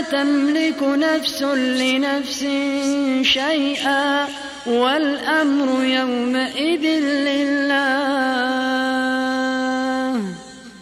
تملك نفس لنفس شيئا والأمر يومئذ لله